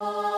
Oh.